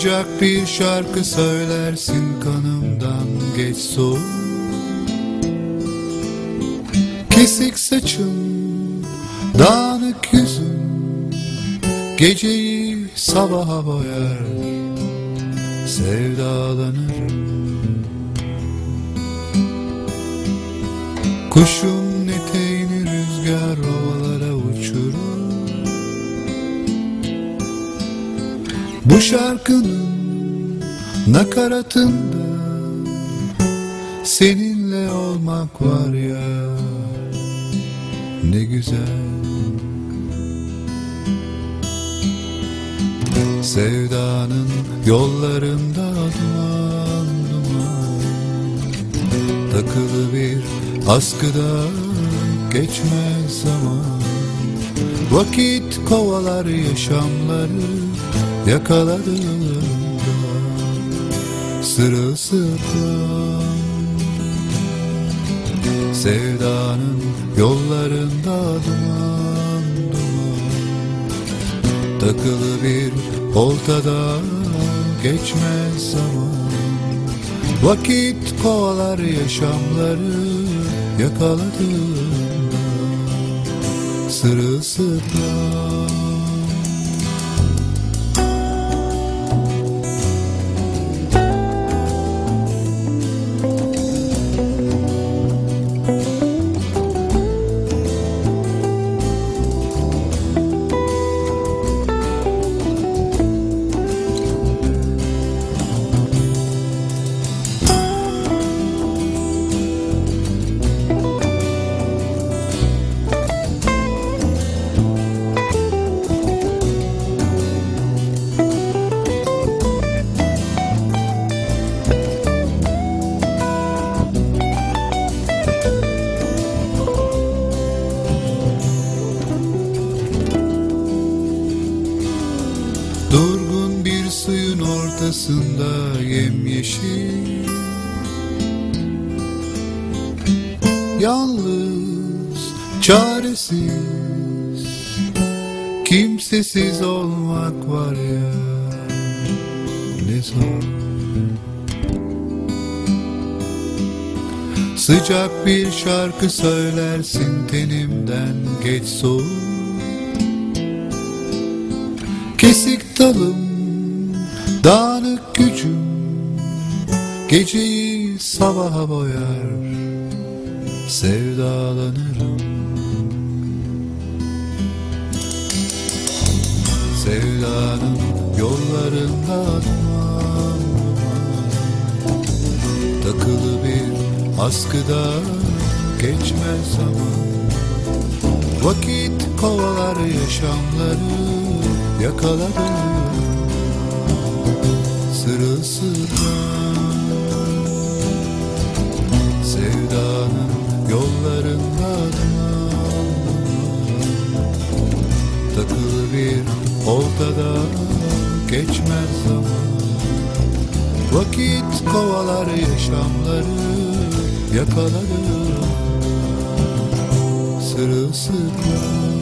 Sıcak bir şarkı söylersin kanımdan geç soğuk. Kesik saçım, dağınık yüzüm Geceyi sabaha boyar Sevdalanırım. Kuşun Bu şarkının nakaratında Seninle olmak var ya ne güzel. Sevdanın yollarında duman duman Takılı bir askıda geçmez zaman. Vakit kovalar yaşamları yakaladığında Sırılsıklam Sevdanın yollarında duman duman. Takılı bir oltada geçmez zaman. Vakit kovalar yaşamları yakaladığında Sırılsıklam ortasında yemyeşil. Yalnız, çaresiz Kimsesiz olmak var ya Ne zor. Sıcak bir şarkı söylersin tenimden geç soğuk. Kesik dalım, dağınık gücüm Geceyi sabaha boyar. Sevdalanırım. Sevdanın yollarında duman. Duman Takılı bir askıda geçmez zaman. Vakit kovalar yaşamları yakaladı Sırılsıklam Sevdanın yollarında Takılı bir oltada geçmez zaman. Vakit kovalar yaşamları yakaladı Sırılsıklam